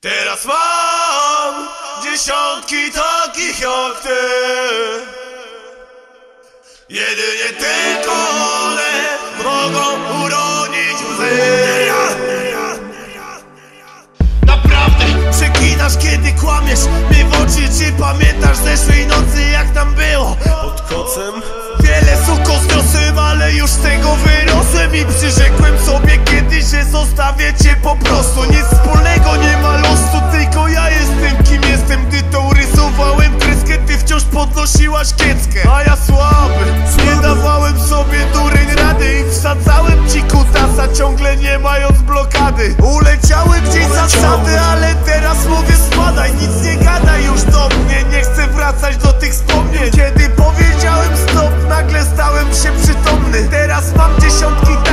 Teraz mam dziesiątki takich jak ty. Jedynie tylko one mogą uronić łzy. Naprawdę przekinasz kiedy kłamiesz. Mnie w oczy czy pamiętasz zeszłej nocy jak tam było? Pod kocem? Wiele suko zniosłem, ale już z tego wyrosłem I masz kieckę, a ja słaby. Nie dawałem sobie dureń rady I wsadzałem ci kutasa ciągle nie mając blokady. Uleciały gdzieś zasady, ale teraz mówię spadaj Nic nie gadaj już do mnie, nie chcę wracać do tych wspomnień. Kiedy powiedziałem stop, nagle stałem się przytomny. Teraz mam dziesiątki